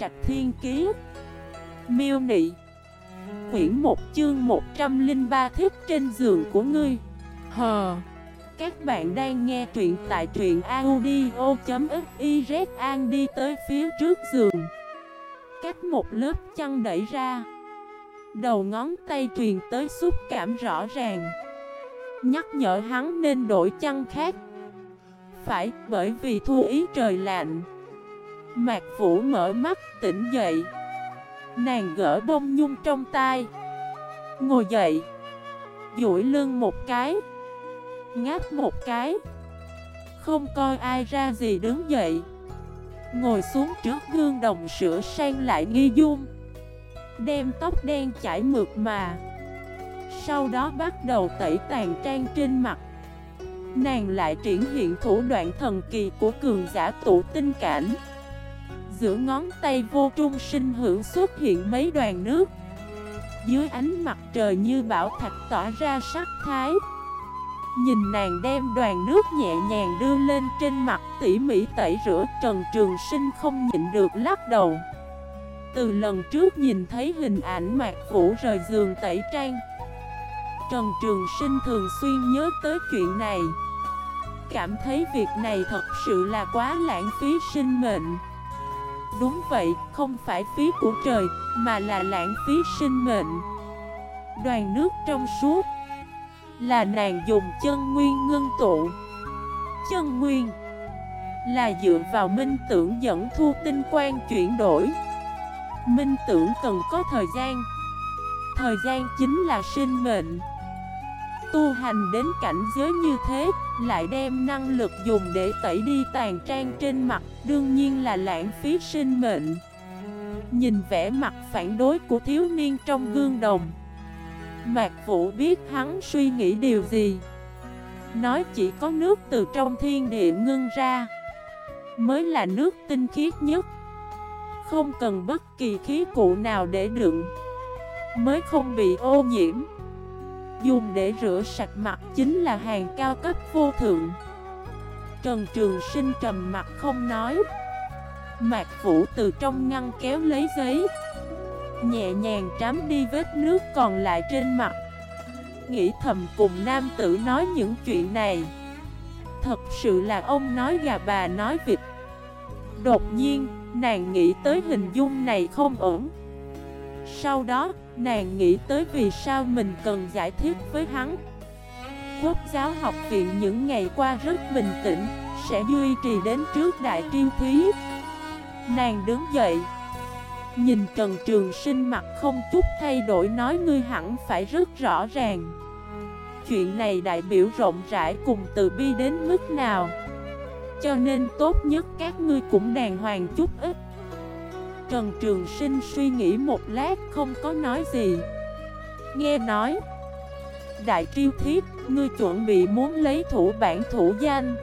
Trạch Thiên Kiế Miêu Nị. Quyển 1 chương 103 thiết trên giường của ngươi. Hờ Các bạn đang nghe truyện tại truyện audio.xyz An đi tới phía trước giường. Cách một lớp chăn đẩy ra. Đầu ngón tay truyền tới xúc cảm rõ ràng. Nhắc nhở hắn nên đổi chăn khác. Phải, bởi vì thu ý trời lạnh. Mạc Vũ mở mắt, tỉnh dậy. Nàng gỡ bông nhung trong tay. Ngồi dậy. Duỗi lưng một cái. Ngáp một cái. Không coi ai ra gì đứng dậy. Ngồi xuống trước gương đồng sữa sang lại nghi dung. Đem tóc đen chảy mượt mà. Sau đó bắt đầu tẩy tàn trang trên mặt. Nàng lại triển hiện thủ đoạn thần kỳ của cường giả tụ tinh cảnh. Giữa ngón tay vô trung sinh hưởng xuất hiện mấy đoàn nước. Dưới ánh mặt trời như bảo thạch tỏa ra sắc thái. Nhìn nàng đem đoàn nước nhẹ nhàng đưa lên trên mặt tỉ mỉ tẩy rửa Trần Trường Sinh không nhịn được lắc đầu. Từ lần trước nhìn thấy hình ảnh mạc vũ rời giường tẩy trang, Trần Trường Sinh thường xuyên nhớ tới chuyện này. Cảm thấy việc này thật sự là quá lãng phí sinh mệnh. Đúng vậy, không phải phí của trời, mà là lãng phí sinh mệnh. Đoàn nước trong suốt. Là nàng dùng chân nguyên ngưng tụ. Chân nguyên Là dựa vào minh tưởng dẫn thu tinh quan chuyển đổi. Minh tưởng cần có thời gian. Thời gian chính là sinh mệnh. Tu hành đến cảnh giới như thế Lại đem năng lực dùng để tẩy đi tàn trang trên mặt Đương nhiên là lãng phí sinh mệnh. Nhìn vẻ mặt phản đối của thiếu niên trong gương đồng. Mạc Vũ biết hắn suy nghĩ điều gì. Nói chỉ có nước từ trong thiên địa ngưng ra, Mới là nước tinh khiết nhất. Không cần bất kỳ khí cụ nào để đựng, Mới không bị ô nhiễm. Dùng để rửa sạch mặt chính là hàng cao cấp vô thượng. Trần Trường Sinh trầm mặt không nói. Mạc Vũ từ trong ngăn kéo lấy giấy Nhẹ nhàng trám đi vết nước còn lại trên mặt. Nghĩ thầm cùng nam tử nói những chuyện này. Thật sự là ông nói gà bà nói vịt. Đột nhiên, nàng nghĩ tới hình dung này không ổn. Sau đó, Nàng nghĩ tới vì sao mình cần giải thích với hắn. Quốc giáo học viện những ngày qua rất bình tĩnh Sẽ duy trì đến trước đại triêu thí. Nàng đứng dậy Nhìn Trần Trường Sinh mặt không chút thay đổi nói ngươi hẳn phải rất rõ ràng. Chuyện này đại biểu rộng rãi cùng từ bi đến mức nào? Cho nên tốt nhất các ngươi cũng đàng hoàng chút ít. Trần Trường Sinh suy nghĩ một lát không có nói gì. Nghe nói Đại triêu thiết, ngươi chuẩn bị muốn lấy thủ bản thủ danh.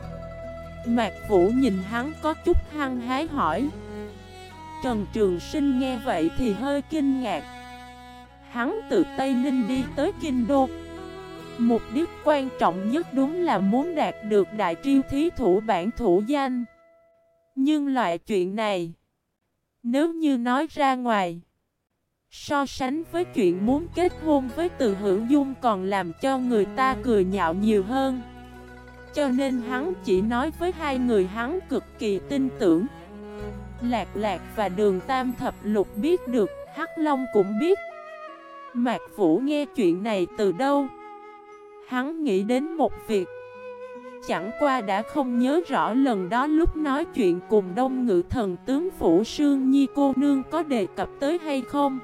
Mạc Vũ nhìn hắn có chút hăng hái hỏi. Trần Trường Sinh nghe vậy thì hơi kinh ngạc. Hắn từ Tây Ninh đi tới Kinh Đô. Mục đích quan trọng nhất đúng là muốn đạt được đại triêu thí thủ bản thủ danh. Nhưng loại chuyện này, nếu như nói ra ngoài So sánh với chuyện muốn kết hôn với từ hữu dung còn làm cho người ta cười nhạo nhiều hơn. Cho nên hắn chỉ nói với hai người hắn cực kỳ tin tưởng. Lạc lạc và đường tam thập lục biết được, Hắc Long cũng biết. Mạc Vũ nghe chuyện này từ đâu? Hắn nghĩ đến một việc. Chẳng qua đã không nhớ rõ lần đó lúc nói chuyện cùng đông ngự thần tướng Phủ Sương Nhi cô nương có đề cập tới hay không.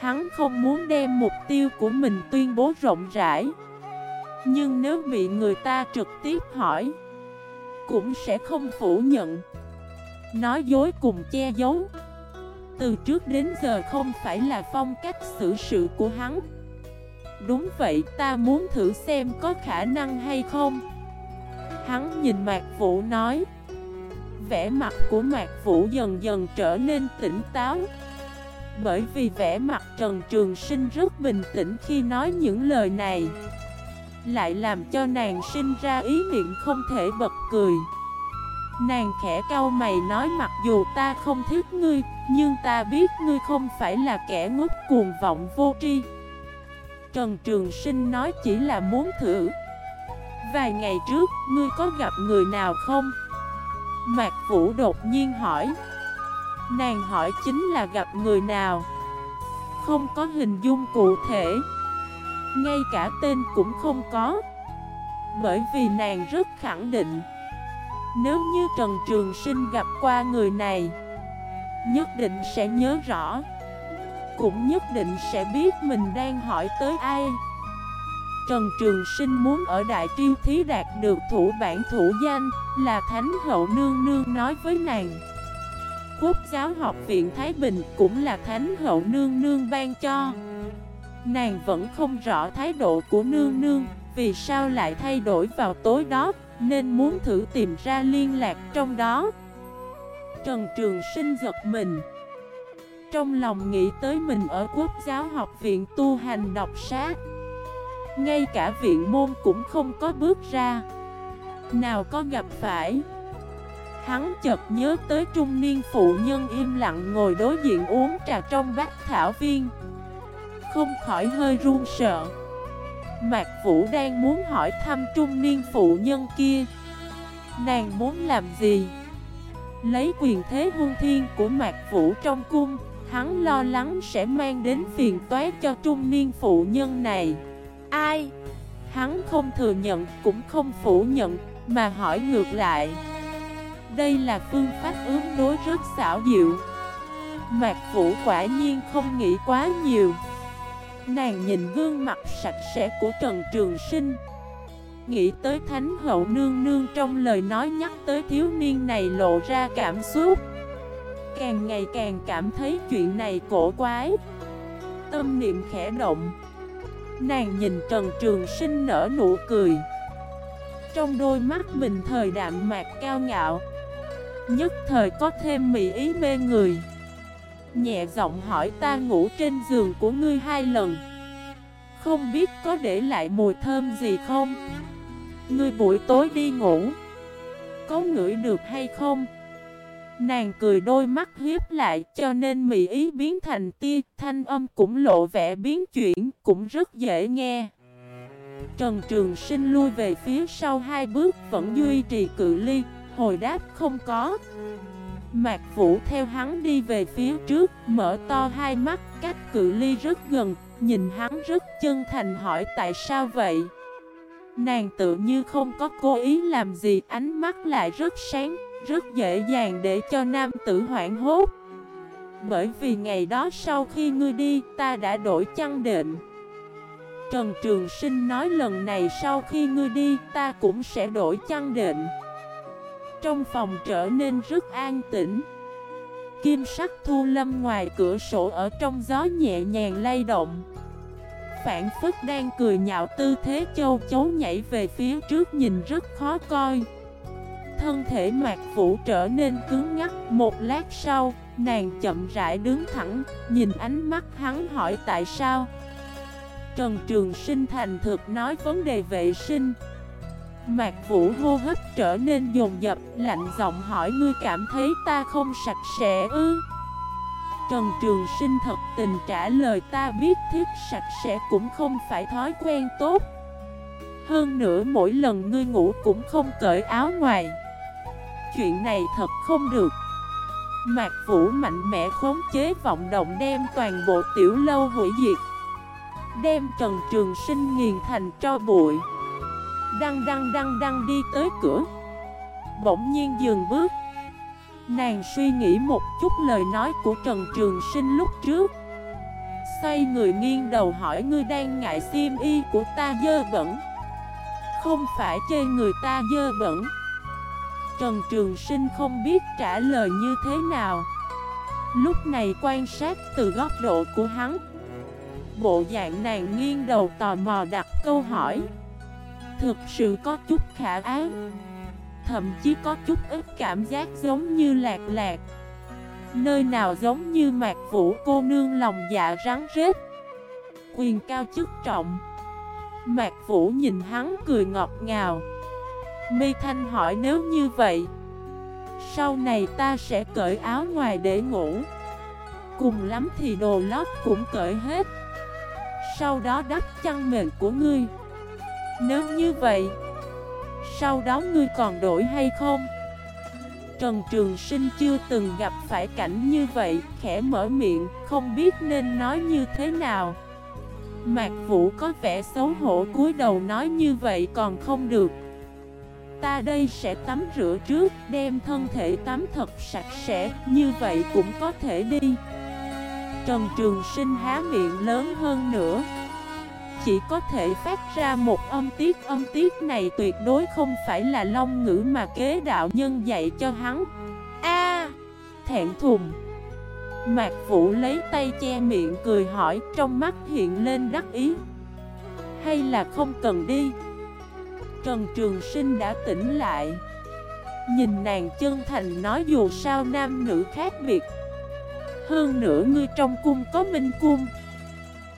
Hắn không muốn đem mục tiêu của mình tuyên bố rộng rãi. Nhưng nếu bị người ta trực tiếp hỏi, Cũng sẽ không phủ nhận. Nói dối cùng che giấu. Từ trước đến giờ không phải là phong cách xử sự của hắn. Đúng vậy, ta muốn thử xem có khả năng hay không. Hắn nhìn Mạc Vũ nói. Vẻ mặt của Mạc Vũ dần dần trở nên tỉnh táo. Bởi vì vẻ mặt Trần Trường Sinh rất bình tĩnh khi nói những lời này. Lại làm cho nàng sinh ra ý niệm không thể bật cười. Nàng khẽ cau mày nói mặc dù ta không thích ngươi Nhưng ta biết ngươi không phải là kẻ ngốc cuồng vọng vô tri. Trần Trường Sinh nói chỉ là muốn thử. Vài ngày trước, ngươi có gặp người nào không? Mạc Vũ đột nhiên hỏi. Nàng hỏi chính là gặp người nào. Không có hình dung cụ thể. Ngay cả tên cũng không có. Bởi vì nàng rất khẳng định. Nếu như Trần Trường Sinh gặp qua người này, Nhất định sẽ nhớ rõ. Cũng nhất định sẽ biết mình đang hỏi tới ai. Trần Trường Sinh muốn ở Đại Triêu Thí đạt được thủ bản thủ danh Là Thánh Hậu Nương Nương nói với nàng. Quốc giáo học viện Thái Bình cũng là Thánh Hậu Nương Nương ban cho. Nàng vẫn không rõ thái độ của Nương Nương, Vì sao lại thay đổi vào tối đó, Nên muốn thử tìm ra liên lạc trong đó. Trần Trường Sinh giật mình. Trong lòng nghĩ tới mình ở Quốc giáo học viện tu hành đọc sát ngay cả viện môn cũng không có bước ra. Nào có gặp phải Hắn chợt nhớ tới trung niên phụ nhân im lặng ngồi đối diện uống trà trong bát thảo viên. Không khỏi hơi run sợ. Mạc Vũ đang muốn hỏi thăm trung niên phụ nhân kia. Nàng muốn làm gì? Lấy quyền thế hung thiên của Mạc Vũ trong cung, Hắn lo lắng sẽ mang đến phiền toái cho trung niên phụ nhân này. Ai? Hắn không thừa nhận, cũng không phủ nhận, Mà hỏi ngược lại. Đây là phương pháp ứng đối rất xảo diệu. Mạc Vũ quả nhiên không nghĩ quá nhiều. Nàng nhìn gương mặt sạch sẽ của Trần Trường Sinh. Nghĩ tới Thánh Hậu Nương Nương trong lời nói nhắc tới thiếu niên này lộ ra cảm xúc. Càng ngày càng cảm thấy chuyện này cổ quái. Tâm niệm khẽ động. Nàng nhìn Trần Trường Sinh nở nụ cười. Trong đôi mắt mình thời đạm mạc cao ngạo Nhất thời có thêm mị ý mê người. Nhẹ giọng hỏi ta ngủ trên giường của ngươi hai lần. Không biết có để lại mùi thơm gì không? Ngươi buổi tối đi ngủ. Có ngửi được hay không? Nàng cười đôi mắt hiếp lại cho nên mị ý biến thành tia, thanh âm cũng lộ vẻ biến chuyển, cũng rất dễ nghe. Trần Trường Sinh lui về phía sau hai bước vẫn duy trì cự ly, hồi đáp không có. Mạc Vũ theo hắn đi về phía trước, mở to hai mắt, cách cự ly rất gần, nhìn hắn rất chân thành hỏi tại sao vậy. Nàng tự như không có cố ý làm gì, ánh mắt lại rất sáng, rất dễ dàng để cho nam tử hoảng hốt Bởi vì ngày đó sau khi ngươi đi ta đã đổi chăn định Trần Trường Sinh nói lần này sau khi ngươi đi ta cũng sẽ đổi chăn định trong phòng trở nên rất an tĩnh. Kim sắc thu lâm ngoài cửa sổ ở trong gió nhẹ nhàng lay động. Phản phức đang cười nhạo tư thế châu chấu nhảy về phía trước nhìn rất khó coi. Thân thể mạc vũ trở nên cứng ngắt Một lát sau, nàng chậm rãi đứng thẳng Nhìn ánh mắt hắn hỏi tại sao. Trần Trường Sinh thành thực nói vấn đề vệ sinh. Mạc Vũ hô hấp trở nên dồn dập, Lạnh giọng hỏi, ngươi cảm thấy ta không sạch sẽ ư? Trần Trường Sinh thật tình trả lời, ta biết thiết sạch sẽ cũng không phải thói quen tốt. Hơn nữa mỗi lần ngươi ngủ cũng không cởi áo ngoài. Chuyện này thật không được. Mạc Vũ mạnh mẽ khống chế vọng động đem toàn bộ tiểu lâu hủy diệt, Đem Trần Trường Sinh nghiền thành cho bụi. Đăng đăng đăng đăng đi tới cửa. Bỗng nhiên dừng bước. Nàng suy nghĩ một chút lời nói của Trần Trường Sinh lúc trước. Xoay người nghiêng đầu hỏi, ngươi đang ngại xiêm y của ta dơ bẩn? Không phải chê người ta dơ bẩn. Trần Trường Sinh không biết trả lời như thế nào. Lúc này quan sát từ góc độ của hắn, Bộ dạng nàng nghiêng đầu tò mò đặt câu hỏi. Thực sự có chút khả ác Thậm chí có chút ít cảm giác giống như lạc lạc. Nơi nào giống như mạc vũ cô nương lòng dạ rắn rết. Quyền cao chức trọng. Mạc vũ nhìn hắn cười ngọt ngào. Mi Thanh hỏi nếu như vậy, Sau này ta sẽ cởi áo ngoài để ngủ. Cùng lắm thì đồ lót cũng cởi hết. Sau đó đắp chăn mền của ngươi. Nếu như vậy, Sau đó ngươi còn đổi hay không? Trần Trường Sinh chưa từng gặp phải cảnh như vậy, Khẽ mở miệng, Không biết nên nói như thế nào. Mạc Vũ có vẻ xấu hổ cúi đầu nói như vậy còn không được. Ta đây sẽ tắm rửa trước, Đem thân thể tắm thật sạch sẽ, Như vậy cũng có thể đi. Trần Trường Sinh há miệng lớn hơn nữa. Chỉ có thể phát ra một âm tiết. Âm tiết này tuyệt đối không phải là long ngữ mà kế đạo nhân dạy cho hắn. A! Thẹn thùng. Mạc Vũ lấy tay che miệng cười hỏi, Trong mắt hiện lên đắc ý. Hay là không cần đi? Trần Trường Sinh đã tỉnh lại. Nhìn nàng chân thành nói dù sao nam nữ khác biệt. Hơn nữa ngươi trong cung có minh cung.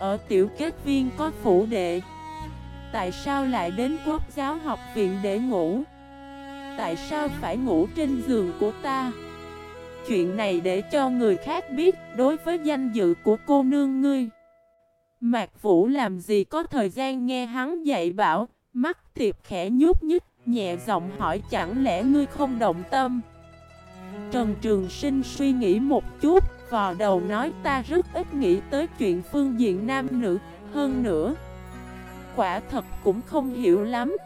Ở tiểu kết viên có phủ đệ. Tại sao lại đến quốc giáo học viện để ngủ? Tại sao phải ngủ trên giường của ta? Chuyện này để cho người khác biết Đối với danh dự của cô nương ngươi. Mạc Vũ làm gì có thời gian nghe hắn dạy bảo, Mắt tiệp khẽ nhút nhích, Nhẹ giọng hỏi chẳng lẽ ngươi không động tâm? Trần Trường Sinh suy nghĩ một chút vò đầu nói ta rất ít nghĩ tới chuyện phương diện nam nữ. Hơn nữa, Quả thật cũng không hiểu lắm.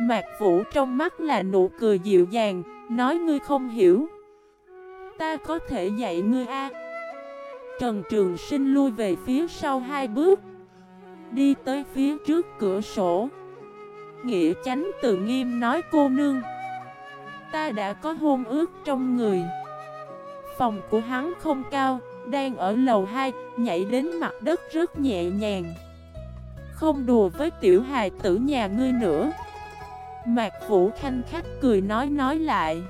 Mạc Vũ trong mắt là nụ cười dịu dàng, Nói ngươi không hiểu. Ta có thể dạy ngươi a. Trần Trường Sinh lui về phía sau hai bước, Đi tới phía trước cửa sổ. Nghĩa chánh từ nghiêm nói, cô nương, Ta đã có hôn ước trong người. Phòng của hắn không cao, đang ở lầu 2, nhảy đến mặt đất rất nhẹ nhàng. Không đùa với tiểu hài tử nhà ngươi nữa. Mạc Vũ khanh khách cười nói nói lại.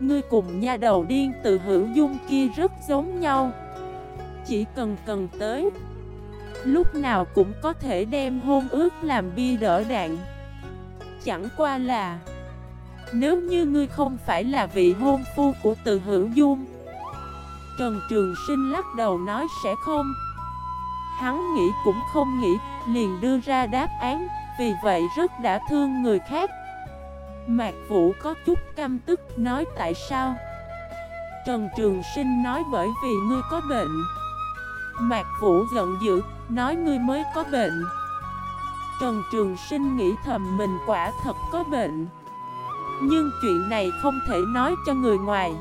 Ngươi cùng nha đầu điên từ hữu dung kia rất giống nhau. Chỉ cần cần tới. Lúc nào cũng có thể đem hôn ước làm bia đỡ đạn. Chẳng qua là... Nếu như ngươi không phải là vị hôn phu của từ hữu dung, Trần Trường Sinh lắc đầu nói sẽ không. Hắn nghĩ cũng không nghĩ, Liền đưa ra đáp án, Vì vậy rất đã thương người khác. Mạc Vũ có chút căm tức, nói tại sao? Trần Trường Sinh nói bởi vì ngươi có bệnh. Mạc Vũ giận dữ, Nói ngươi mới có bệnh. Trần Trường Sinh nghĩ thầm mình quả thật có bệnh nhưng chuyện này không thể nói cho người ngoài.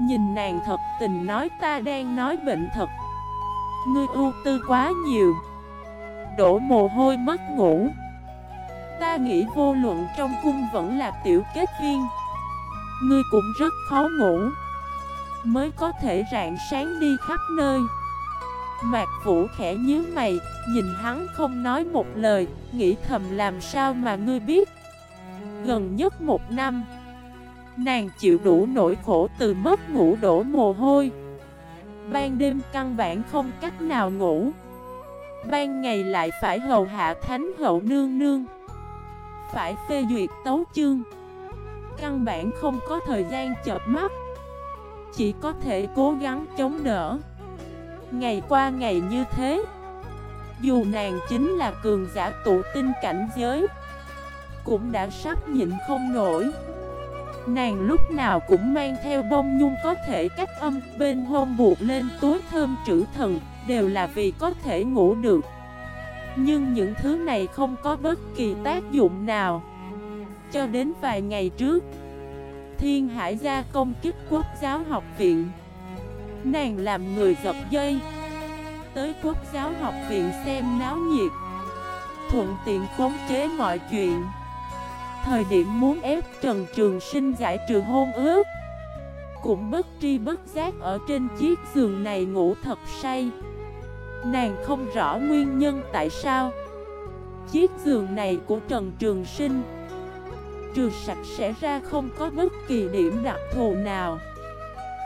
Nhìn nàng thật, tình nói ta đang nói bệnh thật. Ngươi ưu tư quá nhiều. Đổ mồ hôi mất ngủ. Ta nghĩ vô luận trong cung vẫn là tiểu kết viên. Ngươi cũng rất khó ngủ. Mới có thể rạng sáng đi khắp nơi. Mạc Vũ khẽ nhíu mày, Nhìn hắn không nói một lời, Nghĩ thầm làm sao mà ngươi biết. Gần nhất một năm. Nàng chịu đủ nỗi khổ từ mất ngủ đổ mồ hôi. Ban đêm căn bản không cách nào ngủ. Ban ngày lại phải hầu hạ thánh hậu nương nương. Phải phê duyệt tấu chương. Căn bản không có thời gian chợp mắt. Chỉ có thể cố gắng chống đỡ. Ngày qua ngày như thế, Dù nàng chính là cường giả tụ tinh cảnh giới cũng đã sắp nhịn không nổi. Nàng lúc nào cũng mang theo bông nhung có thể cách âm, bên hôn buộc lên túi thơm trữ thần, Đều là vì có thể ngủ được. Nhưng những thứ này không có bất kỳ tác dụng nào. Cho đến vài ngày trước, Thiên Hải gia công kích quốc giáo học viện, Nàng làm người giật dây. Tới quốc giáo học viện xem náo nhiệt, Thuận tiện khống chế mọi chuyện. Thời điểm muốn ép Trần Trường Sinh giải trừ hôn ước, Cũng bất tri bất giác ở trên chiếc giường này ngủ thật say. Nàng không rõ nguyên nhân tại sao Chiếc giường này của Trần Trường Sinh Trừ sạch sẽ ra không có bất kỳ điểm đặc thù nào.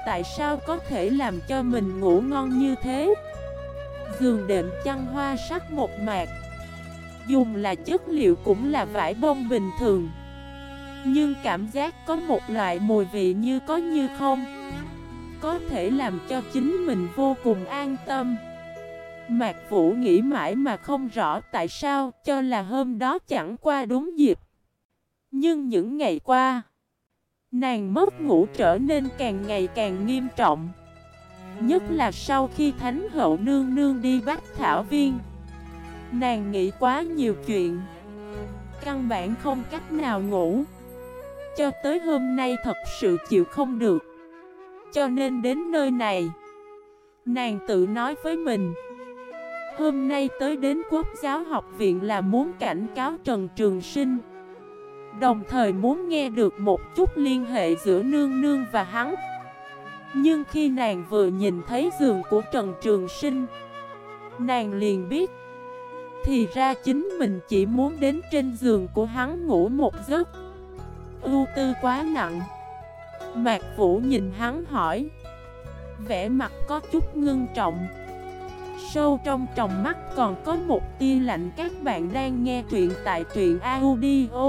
Tại sao có thể làm cho mình ngủ ngon như thế? Giường đệm chăn hoa sắc một mạc Dùng là chất liệu cũng là vải bông bình thường. Nhưng cảm giác có một loại mùi vị như có như không, Có thể làm cho chính mình vô cùng an tâm. Mạc Vũ nghĩ mãi mà không rõ tại sao cho là hôm đó chẳng qua đúng dịp. Nhưng những ngày qua, Nàng mất ngủ trở nên càng ngày càng nghiêm trọng, Nhất là sau khi Thánh Hậu Nương Nương đi bắt Thảo Viên. Nàng nghĩ quá nhiều chuyện. Căn bản không cách nào ngủ. Cho tới hôm nay thật sự chịu không được. Cho nên đến nơi này, Nàng tự nói với mình, Hôm nay tới đến Quốc giáo học viện là muốn cảnh cáo Trần Trường Sinh. Đồng thời muốn nghe được một chút liên hệ giữa nương nương và hắn. Nhưng khi nàng vừa nhìn thấy giường của Trần Trường Sinh, Nàng liền biết thì ra chính mình chỉ muốn đến trên giường của hắn ngủ một giấc. Ưu tư quá nặng. Mạc Vũ nhìn hắn hỏi. Vẻ mặt có chút ngưng trọng. Sâu trong tròng mắt còn có một tia lạnh. Các bạn đang nghe truyện tại truyện audio.fif